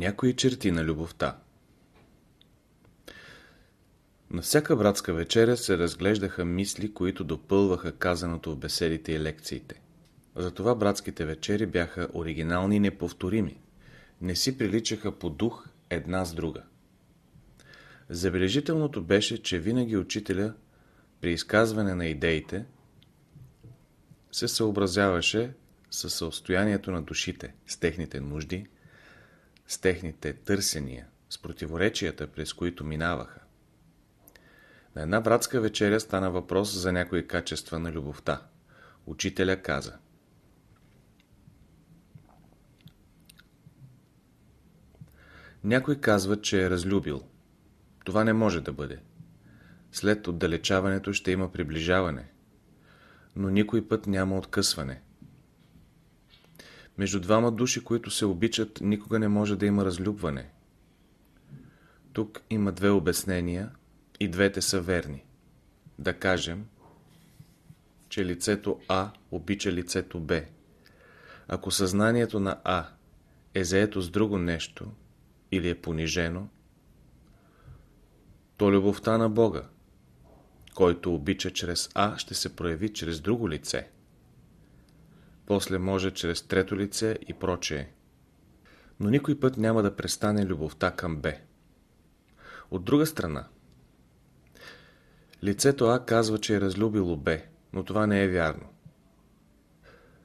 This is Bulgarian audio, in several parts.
Някои черти на любовта На всяка братска вечеря се разглеждаха мисли, които допълваха казаното в беседите и лекциите. Затова братските вечери бяха оригинални и неповторими. Не си приличаха по дух една с друга. Забележителното беше, че винаги учителя при изказване на идеите се съобразяваше със състоянието на душите, с техните нужди, с техните търсения, с противоречията, през които минаваха. На една братска вечеря стана въпрос за някои качества на любовта. Учителя каза Някой казва, че е разлюбил. Това не може да бъде. След отдалечаването ще има приближаване, но никой път няма откъсване. Между двама души, които се обичат, никога не може да има разлюбване. Тук има две обяснения и двете са верни. Да кажем, че лицето А обича лицето Б. Ако съзнанието на А е заето с друго нещо или е понижено, то любовта на Бога, който обича чрез А, ще се прояви чрез друго лице. После може чрез трето лице и прочее. Но никой път няма да престане любовта към Б. От друга страна, лицето А казва, че е разлюбило Б, но това не е вярно.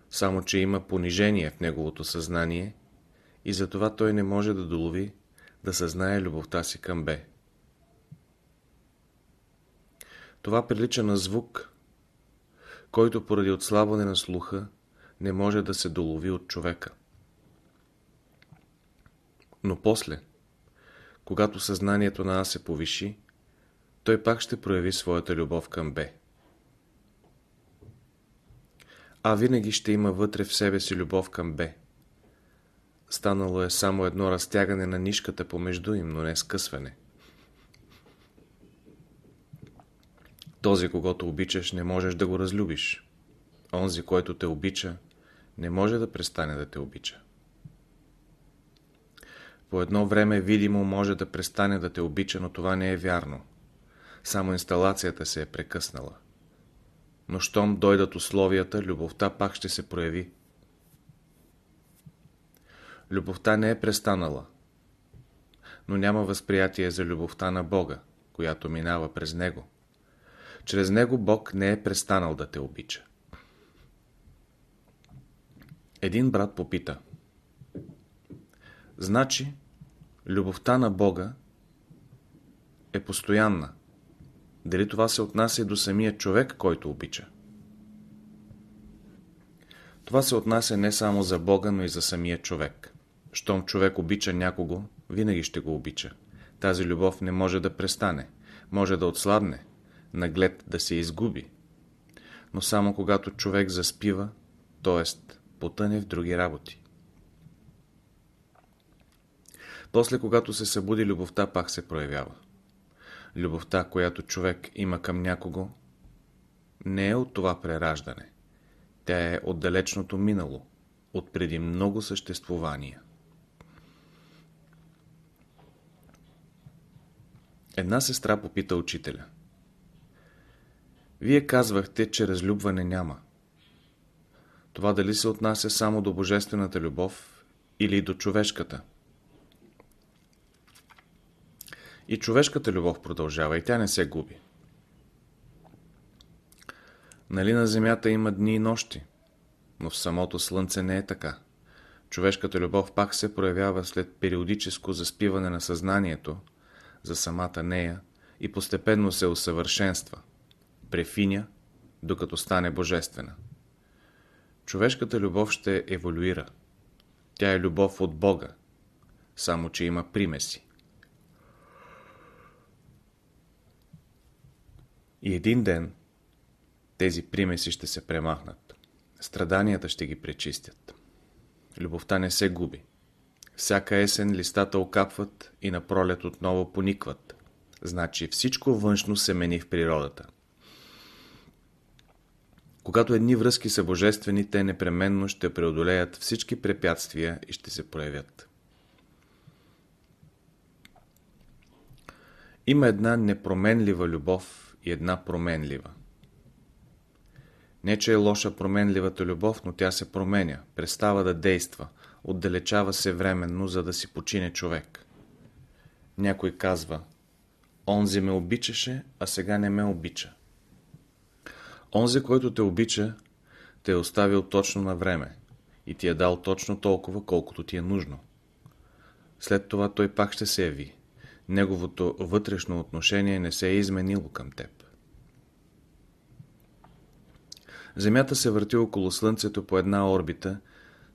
Само, че има понижение в неговото съзнание и затова той не може да долови да съзнае любовта си към Б. Това прилича на звук, който поради отслабване на слуха не може да се долови от човека. Но после, когато съзнанието на А се повиши, той пак ще прояви своята любов към Б. А винаги ще има вътре в себе си любов към Б. Станало е само едно разтягане на нишката помежду им, но не скъсване. Този, когато обичаш, не можеш да го разлюбиш. Онзи, който те обича, не може да престане да те обича. По едно време видимо може да престане да те обича, но това не е вярно. Само инсталацията се е прекъснала. Но щом дойдат условията, любовта пак ще се прояви. Любовта не е престанала, но няма възприятие за любовта на Бога, която минава през Него. Чрез него Бог не е престанал да те обича. Един брат попита. Значи, любовта на Бога е постоянна. Дали това се отнася и до самия човек, който обича? Това се отнася не само за Бога, но и за самия човек. Щом човек обича някого, винаги ще го обича. Тази любов не може да престане, може да отслабне, наглед да се изгуби. Но само когато човек заспива, т.е. потъне в други работи. После, когато се събуди, любовта пак се проявява. Любовта, която човек има към някого, не е от това прераждане. Тя е от далечното минало, от преди много съществувания. Една сестра попита учителя. Вие казвахте, че разлюбване няма. Това дали се отнася само до божествената любов или до човешката? И човешката любов продължава и тя не се губи. Нали на земята има дни и нощи, но в самото слънце не е така. Човешката любов пак се проявява след периодическо заспиване на съзнанието за самата нея и постепенно се усъвършенства префиня, докато стане божествена. Човешката любов ще еволюира. Тя е любов от Бога, само че има примеси. И един ден тези примеси ще се премахнат. Страданията ще ги пречистят. Любовта не се губи. Всяка есен листата окапват и на пролет отново поникват. Значи всичко външно се мени в природата. Когато едни връзки са божествени, те непременно ще преодолеят всички препятствия и ще се проявят. Има една непроменлива любов и една променлива. Не, че е лоша променливата любов, но тя се променя, престава да действа, отдалечава се временно, за да си почине човек. Някой казва, онзи ме обичаше, а сега не ме обича. Онзи, който те обича, те е оставил точно на време и ти е дал точно толкова, колкото ти е нужно. След това той пак ще се яви. Неговото вътрешно отношение не се е изменило към теб. Земята се върти около Слънцето по една орбита,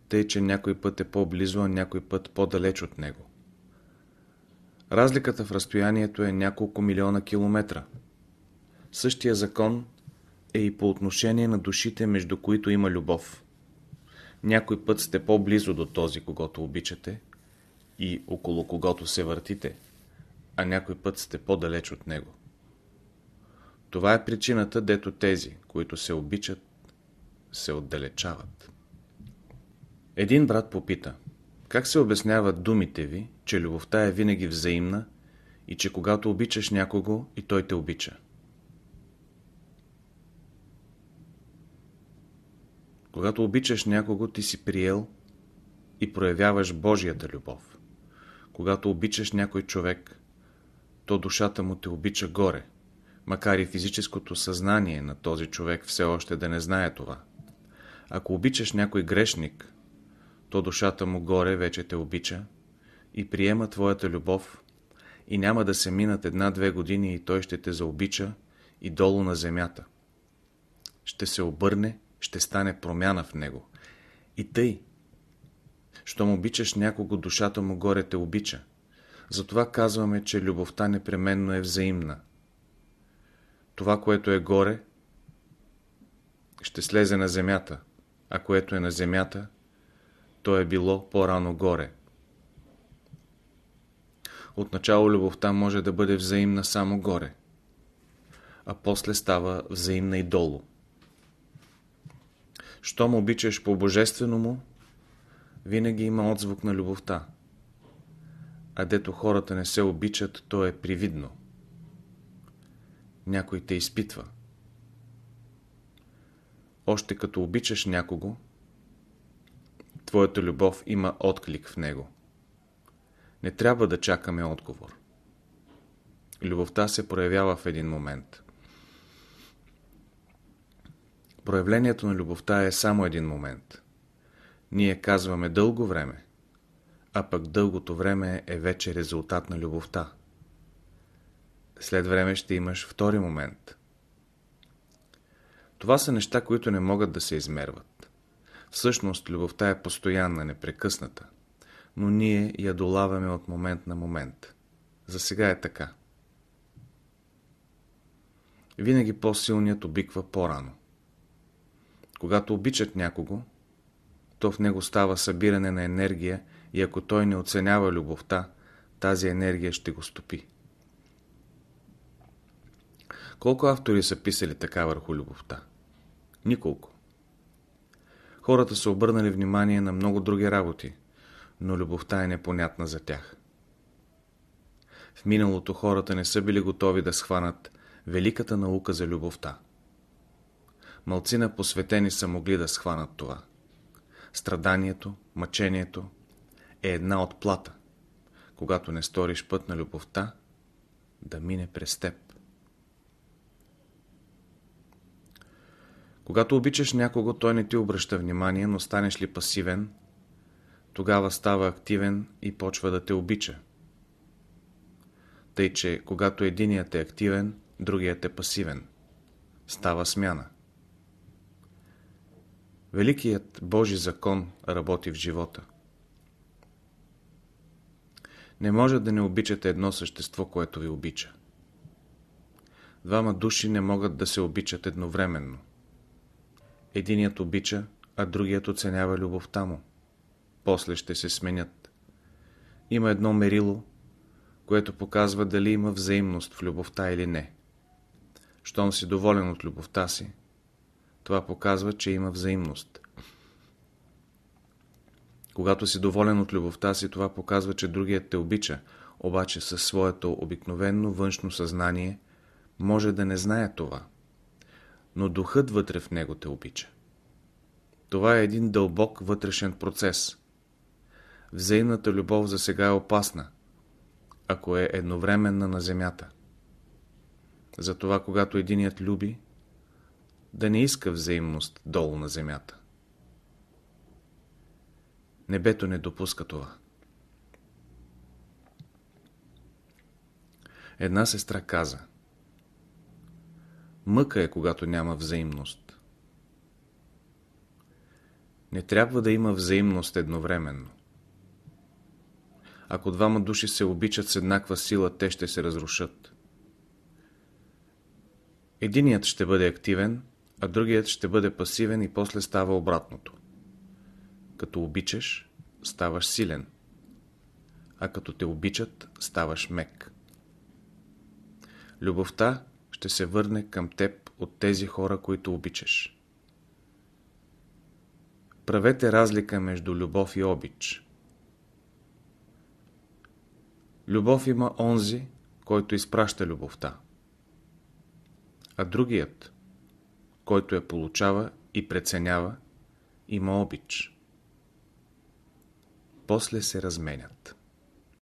тъй че някой път е по-близо, а някой път по-далеч от него. Разликата в разстоянието е няколко милиона километра. Същия закон е и по отношение на душите, между които има любов. Някой път сте по-близо до този, когато обичате и около когото се въртите, а някой път сте по-далеч от него. Това е причината, дето тези, които се обичат, се отдалечават. Един брат попита, как се обясняват думите ви, че любовта е винаги взаимна и че когато обичаш някого и той те обича? Когато обичаш някого, ти си приел и проявяваш Божията любов. Когато обичаш някой човек, то душата му те обича горе, макар и физическото съзнание на този човек все още да не знае това. Ако обичаш някой грешник, то душата му горе вече те обича и приема твоята любов и няма да се минат една-две години и той ще те заобича и долу на земята. Ще се обърне, ще стане промяна в него. И тъй, щом обичаш някого, душата му горе те обича. Затова казваме, че любовта непременно е взаимна. Това, което е горе, ще слезе на земята, а което е на земята, то е било по-рано горе. Отначало любовта може да бъде взаимна само горе, а после става взаимна и долу. Щом обичаш по божествено му, винаги има отзвук на любовта. А дето хората не се обичат, то е привидно. Някой те изпитва. Още като обичаш някого, твоята любов има отклик в него. Не трябва да чакаме отговор. Любовта се проявява в един момент. Проявлението на любовта е само един момент. Ние казваме дълго време, а пък дългото време е вече резултат на любовта. След време ще имаш втори момент. Това са неща, които не могат да се измерват. Всъщност, любовта е постоянна, непрекъсната, но ние я долавяме от момент на момент. За сега е така. Винаги по-силният обиква по-рано. Когато обичат някого, то в него става събиране на енергия и ако той не оценява любовта, тази енергия ще го стопи. Колко автори са писали така върху любовта? Николко. Хората са обърнали внимание на много други работи, но любовта е непонятна за тях. В миналото хората не са били готови да схванат великата наука за любовта. Малцина посветени са могли да схванат това. Страданието, мъчението е една от плата, когато не сториш път на любовта, да мине през теб. Когато обичаш някого, той не ти обръща внимание, но станеш ли пасивен, тогава става активен и почва да те обича. Тъй, че когато единият е активен, другият е пасивен. Става смяна. Великият Божи закон работи в живота. Не може да не обичате едно същество, което ви обича. Двама души не могат да се обичат едновременно. Единият обича, а другият оценява любовта му. После ще се сменят. Има едно мерило, което показва дали има взаимност в любовта или не. Щом си доволен от любовта си, това показва, че има взаимност. Когато си доволен от любовта си, това показва, че другият те обича, обаче със своето обикновено външно съзнание може да не знае това, но духът вътре в него те обича. Това е един дълбок вътрешен процес. Взаимната любов за сега е опасна, ако е едновременна на земята. Затова, когато единият люби, да не иска взаимност долу на земята. Небето не допуска това. Една сестра каза Мъка е, когато няма взаимност. Не трябва да има взаимност едновременно. Ако двама души се обичат с еднаква сила, те ще се разрушат. Единият ще бъде активен, а другият ще бъде пасивен и после става обратното. Като обичаш, ставаш силен, а като те обичат, ставаш мек. Любовта ще се върне към теб от тези хора, които обичаш. Правете разлика между любов и обич. Любов има онзи, който изпраща любовта. А другият, който я получава и преценява, има обич. После се разменят.